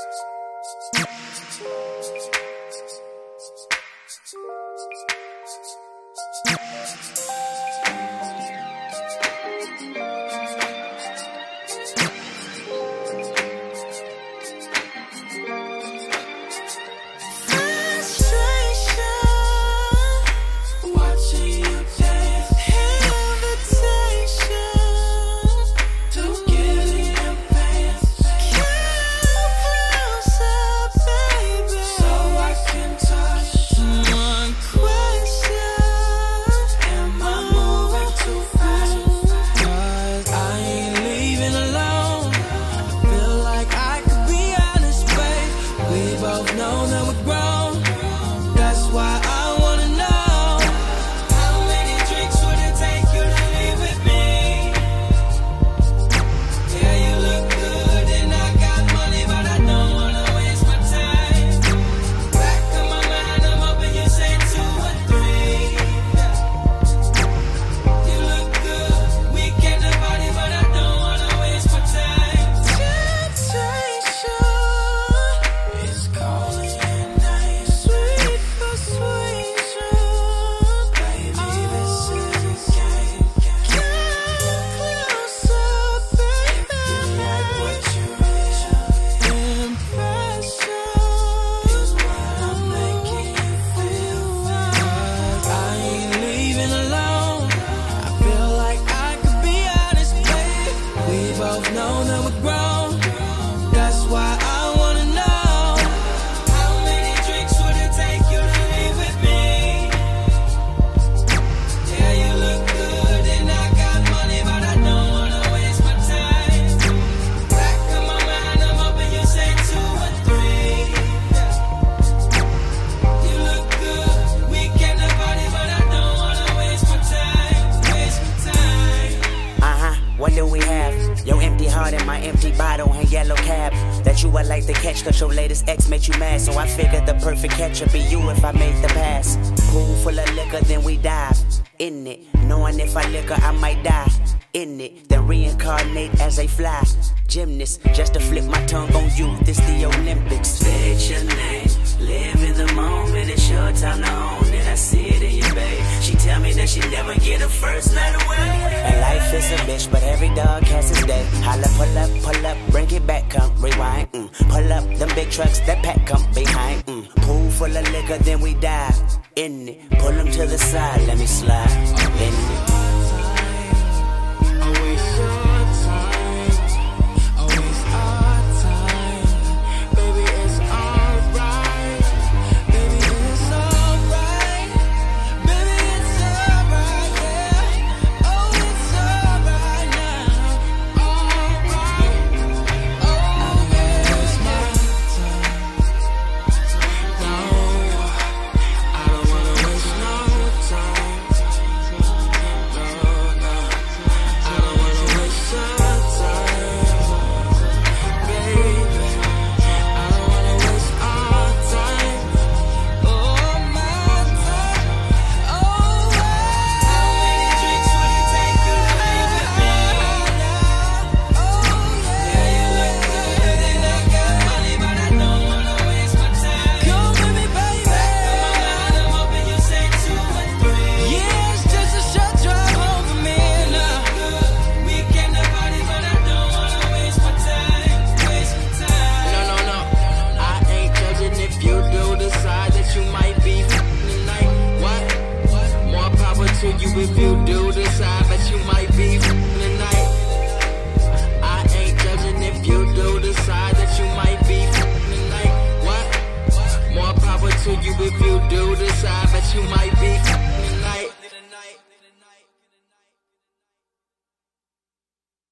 Thank you. No, that we're grown. laughs. Your empty heart and my empty bottle and yellow cab. That you I like to catch, cause your latest ex made you mad. So I figured the perfect catch would be you if I made the pass. Pool full of liquor, then we dive. In it, knowing if I liquor, I might die. In it, then reincarnate as a fly. Gymnast, just to flip my tongue on you. This the Olympics. Spit your name, live in the moment. It's your time to own it. I see it in your babe. She tell me that she never get a first night away. It's a bitch, but every dog has his day. Holla, pull up, pull up, bring it back, come rewind. Mm. Pull up them big trucks, that pack come behind. Mm. Pool full of liquor, then we dive in it. Pull them to the side, let me slide in it. if you do decide that you might be tonight. I ain't judging if you do decide that you might be tonight. What? More power to you if you do decide that you might be.